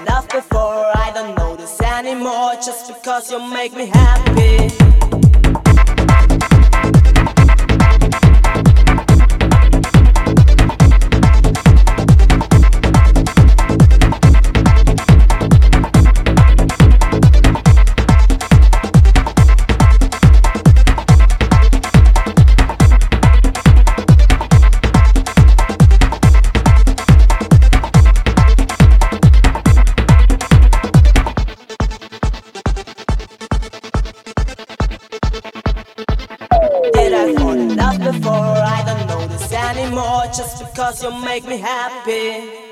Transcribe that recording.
enough before I don't notice anymore. Just because you make me happy. before. I don't notice anymore just because you make me happy.